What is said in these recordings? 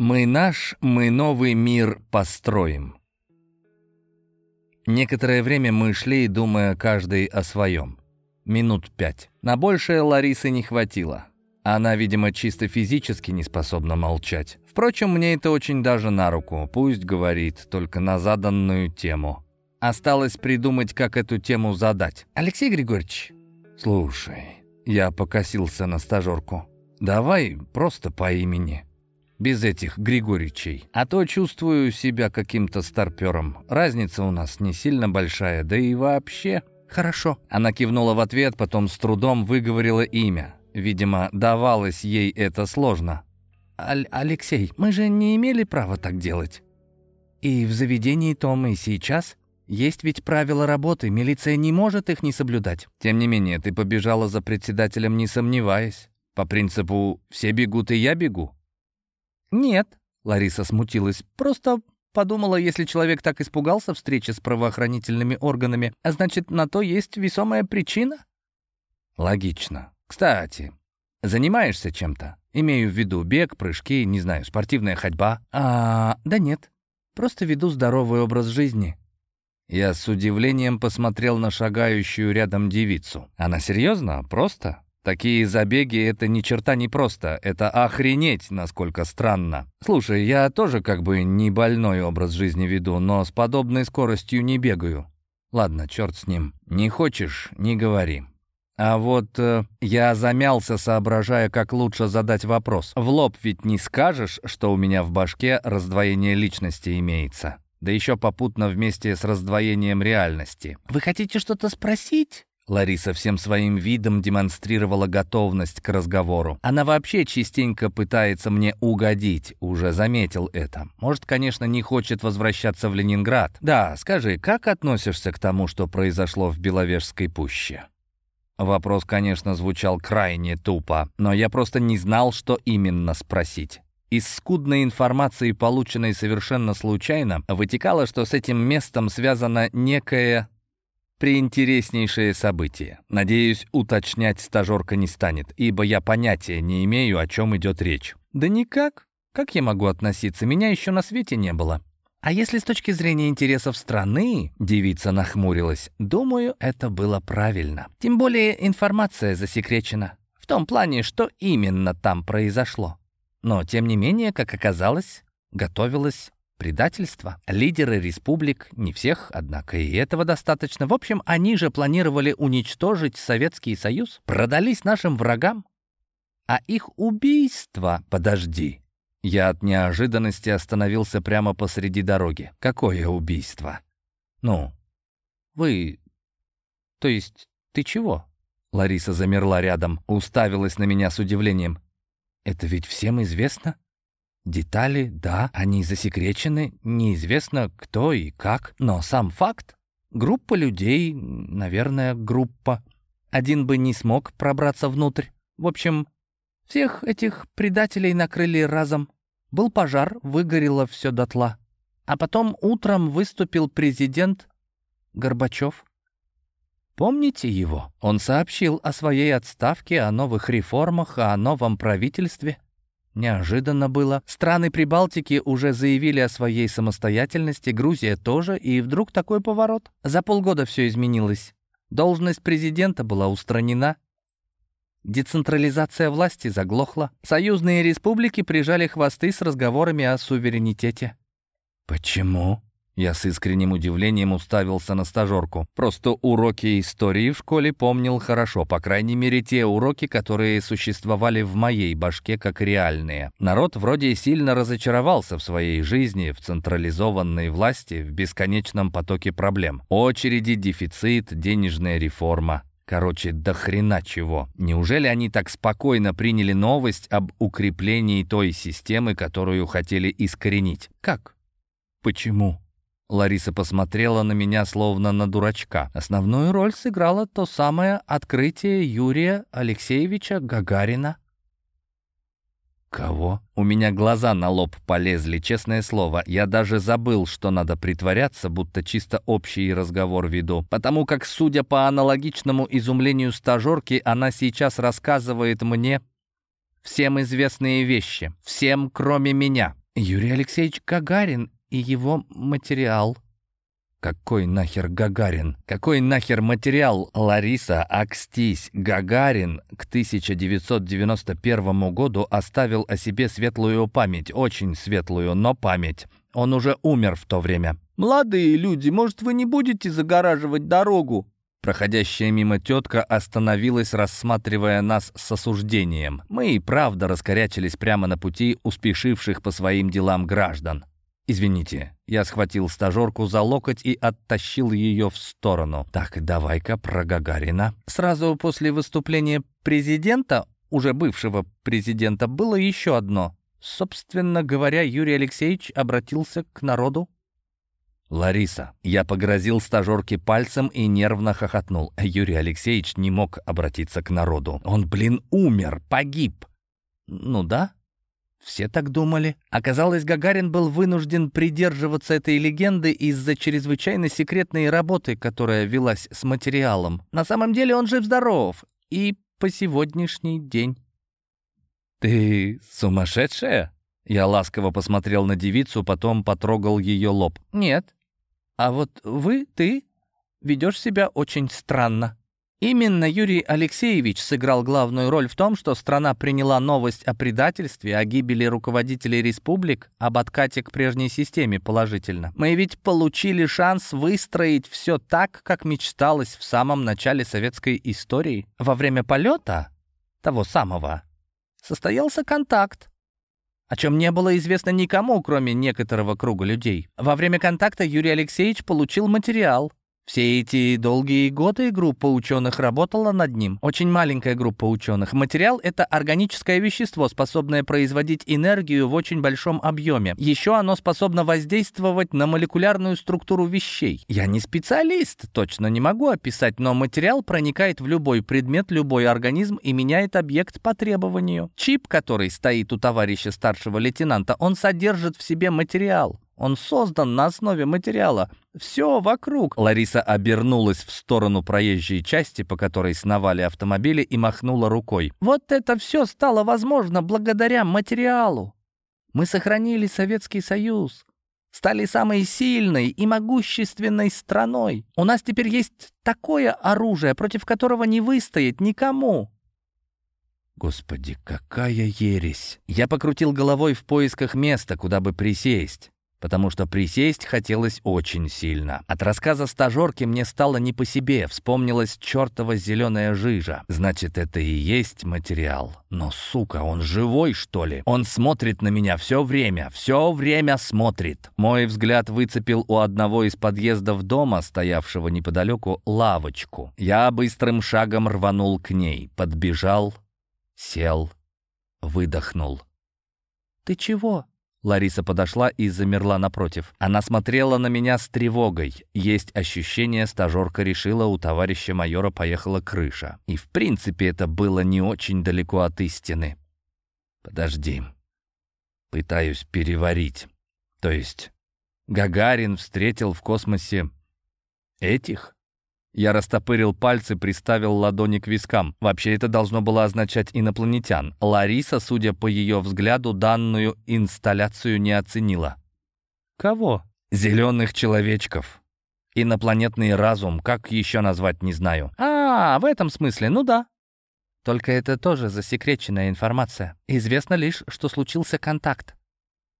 Мы наш, мы новый мир построим. Некоторое время мы шли, думая каждый о своем. Минут пять. На большее Ларисы не хватило. Она, видимо, чисто физически не способна молчать. Впрочем, мне это очень даже на руку. Пусть говорит, только на заданную тему. Осталось придумать, как эту тему задать. «Алексей Григорьевич?» «Слушай, я покосился на стажерку. Давай просто по имени» без этих Григоричей. А то чувствую себя каким-то старпером. Разница у нас не сильно большая, да и вообще... Хорошо. Она кивнула в ответ, потом с трудом выговорила имя. Видимо, давалось ей это сложно. Аль «Алексей, мы же не имели права так делать. И в заведении том, и сейчас. Есть ведь правила работы, милиция не может их не соблюдать. Тем не менее, ты побежала за председателем, не сомневаясь. По принципу «все бегут, и я бегу». «Нет», — Лариса смутилась, — «просто подумала, если человек так испугался встречи с правоохранительными органами, а значит, на то есть весомая причина?» «Логично. Кстати, занимаешься чем-то? Имею в виду бег, прыжки, не знаю, спортивная ходьба?» «А, да нет. Просто веду здоровый образ жизни». Я с удивлением посмотрел на шагающую рядом девицу. «Она серьезно? Просто?» Такие забеги — это ни черта не просто, это охренеть, насколько странно. Слушай, я тоже как бы не больной образ жизни веду, но с подобной скоростью не бегаю. Ладно, черт с ним. Не хочешь — не говори. А вот э, я замялся, соображая, как лучше задать вопрос. В лоб ведь не скажешь, что у меня в башке раздвоение личности имеется. Да еще попутно вместе с раздвоением реальности. «Вы хотите что-то спросить?» Лариса всем своим видом демонстрировала готовность к разговору. Она вообще частенько пытается мне угодить, уже заметил это. Может, конечно, не хочет возвращаться в Ленинград. Да, скажи, как относишься к тому, что произошло в Беловежской пуще? Вопрос, конечно, звучал крайне тупо, но я просто не знал, что именно спросить. Из скудной информации, полученной совершенно случайно, вытекало, что с этим местом связано некое приинтереснейшее событие. Надеюсь, уточнять стажерка не станет, ибо я понятия не имею, о чем идет речь. Да никак. Как я могу относиться? Меня еще на свете не было. А если с точки зрения интересов страны, девица нахмурилась, думаю, это было правильно. Тем более информация засекречена. В том плане, что именно там произошло. Но, тем не менее, как оказалось, готовилась предательство. Лидеры республик, не всех, однако и этого достаточно. В общем, они же планировали уничтожить Советский Союз, продались нашим врагам. А их убийство... Подожди. Я от неожиданности остановился прямо посреди дороги. Какое убийство? Ну, вы... То есть, ты чего? Лариса замерла рядом, уставилась на меня с удивлением. Это ведь всем известно? Детали, да, они засекречены, неизвестно кто и как, но сам факт. Группа людей, наверное, группа. Один бы не смог пробраться внутрь. В общем, всех этих предателей накрыли разом. Был пожар, выгорело все дотла. А потом утром выступил президент Горбачев. Помните его? Он сообщил о своей отставке, о новых реформах, о новом правительстве. Неожиданно было. Страны Прибалтики уже заявили о своей самостоятельности, Грузия тоже, и вдруг такой поворот. За полгода все изменилось. Должность президента была устранена. Децентрализация власти заглохла. Союзные республики прижали хвосты с разговорами о суверенитете. «Почему?» Я с искренним удивлением уставился на стажерку. Просто уроки истории в школе помнил хорошо, по крайней мере те уроки, которые существовали в моей башке как реальные. Народ вроде сильно разочаровался в своей жизни, в централизованной власти, в бесконечном потоке проблем. Очереди, дефицит, денежная реформа. Короче, до хрена чего. Неужели они так спокойно приняли новость об укреплении той системы, которую хотели искоренить? Как? Почему? Лариса посмотрела на меня словно на дурачка. Основную роль сыграло то самое открытие Юрия Алексеевича Гагарина. «Кого?» У меня глаза на лоб полезли, честное слово. Я даже забыл, что надо притворяться, будто чисто общий разговор веду. Потому как, судя по аналогичному изумлению стажерки, она сейчас рассказывает мне всем известные вещи. Всем, кроме меня. Юрий Алексеевич Гагарин и его материал. Какой нахер Гагарин? Какой нахер материал Лариса Акстись Гагарин к 1991 году оставил о себе светлую память, очень светлую, но память. Он уже умер в то время. «Молодые люди, может, вы не будете загораживать дорогу?» Проходящая мимо тетка остановилась, рассматривая нас с осуждением. Мы и правда раскорячились прямо на пути успешивших по своим делам граждан. «Извините». Я схватил стажерку за локоть и оттащил ее в сторону. «Так, давай-ка про Гагарина». Сразу после выступления президента, уже бывшего президента, было еще одно. Собственно говоря, Юрий Алексеевич обратился к народу. «Лариса». Я погрозил стажерке пальцем и нервно хохотнул. Юрий Алексеевич не мог обратиться к народу. Он, блин, умер, погиб. «Ну да», все так думали. Оказалось, Гагарин был вынужден придерживаться этой легенды из-за чрезвычайно секретной работы, которая велась с материалом. На самом деле он жив-здоров. И по сегодняшний день. «Ты сумасшедшая?» Я ласково посмотрел на девицу, потом потрогал ее лоб. «Нет. А вот вы, ты, ведешь себя очень странно». Именно Юрий Алексеевич сыграл главную роль в том, что страна приняла новость о предательстве, о гибели руководителей республик, об откате к прежней системе положительно. Мы ведь получили шанс выстроить все так, как мечталось в самом начале советской истории. Во время полета, того самого, состоялся контакт, о чем не было известно никому, кроме некоторого круга людей. Во время контакта Юрий Алексеевич получил материал, все эти долгие годы группа ученых работала над ним. Очень маленькая группа ученых. Материал — это органическое вещество, способное производить энергию в очень большом объеме. Еще оно способно воздействовать на молекулярную структуру вещей. Я не специалист, точно не могу описать, но материал проникает в любой предмет, любой организм и меняет объект по требованию. Чип, который стоит у товарища старшего лейтенанта, он содержит в себе материал. Он создан на основе материала. Все вокруг. Лариса обернулась в сторону проезжей части, по которой сновали автомобили, и махнула рукой. Вот это все стало возможно благодаря материалу. Мы сохранили Советский Союз. Стали самой сильной и могущественной страной. У нас теперь есть такое оружие, против которого не выстоять никому. Господи, какая ересь! Я покрутил головой в поисках места, куда бы присесть потому что присесть хотелось очень сильно. От рассказа стажерки мне стало не по себе, вспомнилась чертова зеленая жижа. Значит, это и есть материал. Но, сука, он живой, что ли? Он смотрит на меня все время, все время смотрит. Мой взгляд выцепил у одного из подъездов дома, стоявшего неподалеку, лавочку. Я быстрым шагом рванул к ней, подбежал, сел, выдохнул. «Ты чего?» Лариса подошла и замерла напротив. Она смотрела на меня с тревогой. Есть ощущение, стажерка решила, у товарища майора поехала крыша. И в принципе это было не очень далеко от истины. Подожди. Пытаюсь переварить. То есть Гагарин встретил в космосе этих? Я растопырил пальцы, приставил ладони к вискам. Вообще это должно было означать инопланетян. Лариса, судя по ее взгляду, данную инсталляцию не оценила. «Кого?» «Зеленых человечков. Инопланетный разум, как еще назвать, не знаю». «А, в этом смысле, ну да». Только это тоже засекреченная информация. Известно лишь, что случился контакт.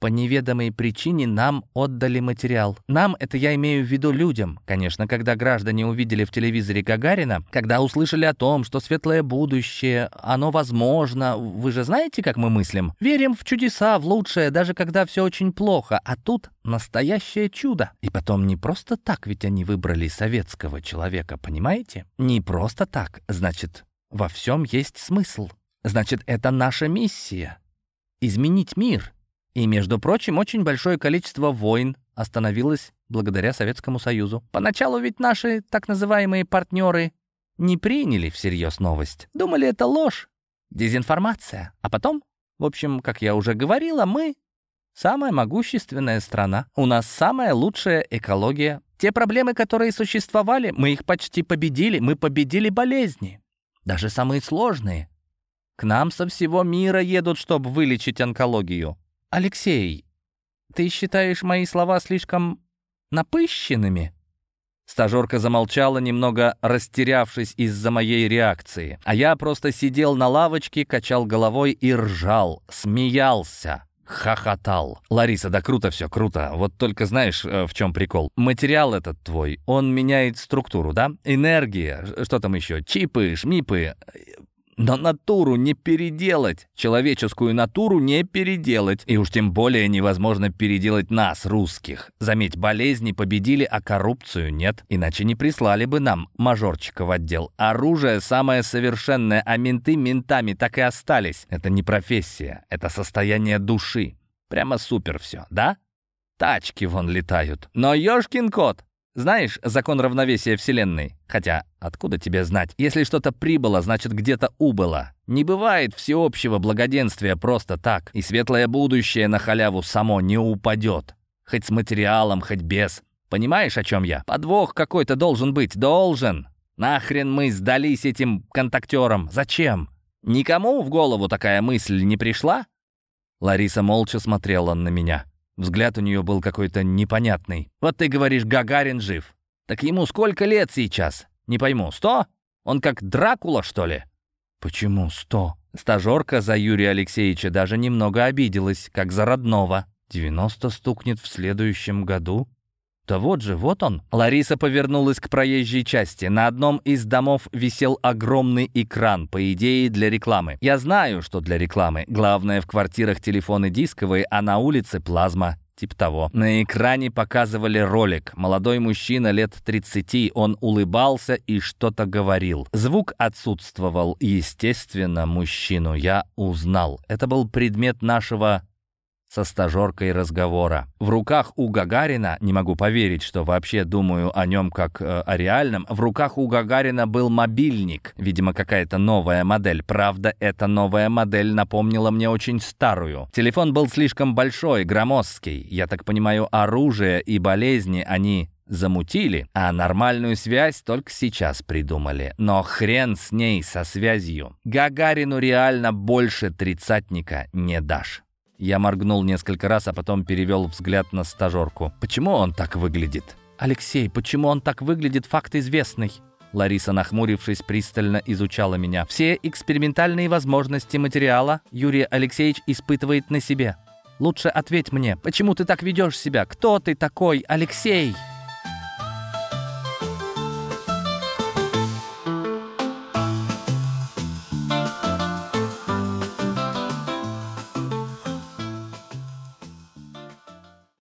По неведомой причине нам отдали материал. Нам, это я имею в виду людям. Конечно, когда граждане увидели в телевизоре Гагарина, когда услышали о том, что светлое будущее, оно возможно, вы же знаете, как мы мыслим? Верим в чудеса, в лучшее, даже когда все очень плохо. А тут настоящее чудо. И потом не просто так, ведь они выбрали советского человека, понимаете? Не просто так. Значит, во всем есть смысл. Значит, это наша миссия. Изменить мир. И, между прочим, очень большое количество войн остановилось благодаря Советскому Союзу. Поначалу ведь наши так называемые партнеры не приняли всерьез новость. Думали, это ложь, дезинформация. А потом, в общем, как я уже говорила, мы самая могущественная страна. У нас самая лучшая экология. Те проблемы, которые существовали, мы их почти победили. Мы победили болезни. Даже самые сложные. К нам со всего мира едут, чтобы вылечить онкологию. «Алексей, ты считаешь мои слова слишком напыщенными?» Стажерка замолчала, немного растерявшись из-за моей реакции. А я просто сидел на лавочке, качал головой и ржал, смеялся. Хохотал. «Лариса, да круто все, круто. Вот только знаешь, э, в чем прикол? Материал этот твой, он меняет структуру, да? Энергия, что там еще? Чипы, шмипы. Но натуру не переделать. Человеческую натуру не переделать. И уж тем более невозможно переделать нас, русских. Заметь, болезни победили, а коррупцию нет. Иначе не прислали бы нам мажорчика в отдел. Оружие самое совершенное, а менты ментами так и остались. Это не профессия, это состояние души. Прямо супер все, да? Тачки вон летают. Но ёшкин кот, знаешь закон равновесия Вселенной? Хотя, откуда тебе знать? Если что-то прибыло, значит где-то убыло. Не бывает всеобщего благоденствия просто так, и светлое будущее на халяву само не упадет. Хоть с материалом, хоть без. Понимаешь, о чем я? Подвох какой-то должен быть, должен. Нахрен мы сдались этим контактерам? Зачем? Никому в голову такая мысль не пришла? Лариса молча смотрела на меня. Взгляд у нее был какой-то непонятный. «Вот ты говоришь, Гагарин жив. Так ему сколько лет сейчас? Не пойму, сто? Он как Дракула, что ли?» «Почему сто?» Стажерка за Юрия Алексеевича даже немного обиделась, как за родного. «Девяносто стукнет в следующем году?» «Да вот же, вот он!» Лариса повернулась к проезжей части. На одном из домов висел огромный экран, по идее, для рекламы. Я знаю, что для рекламы. Главное, в квартирах телефоны дисковые, а на улице плазма. Тип того. На экране показывали ролик. Молодой мужчина лет 30, он улыбался и что-то говорил. Звук отсутствовал. Естественно, мужчину я узнал. Это был предмет нашего со стажеркой разговора. В руках у Гагарина, не могу поверить, что вообще думаю о нем как э, о реальном, в руках у Гагарина был мобильник, видимо, какая-то новая модель. Правда, эта новая модель напомнила мне очень старую. Телефон был слишком большой, громоздкий. Я так понимаю, оружие и болезни они замутили, а нормальную связь только сейчас придумали. Но хрен с ней, со связью. Гагарину реально больше тридцатника не дашь. Я моргнул несколько раз, а потом перевел взгляд на стажерку. «Почему он так выглядит?» «Алексей, почему он так выглядит, факт известный». Лариса, нахмурившись, пристально изучала меня. «Все экспериментальные возможности материала Юрий Алексеевич испытывает на себе. Лучше ответь мне, почему ты так ведешь себя? Кто ты такой, Алексей?»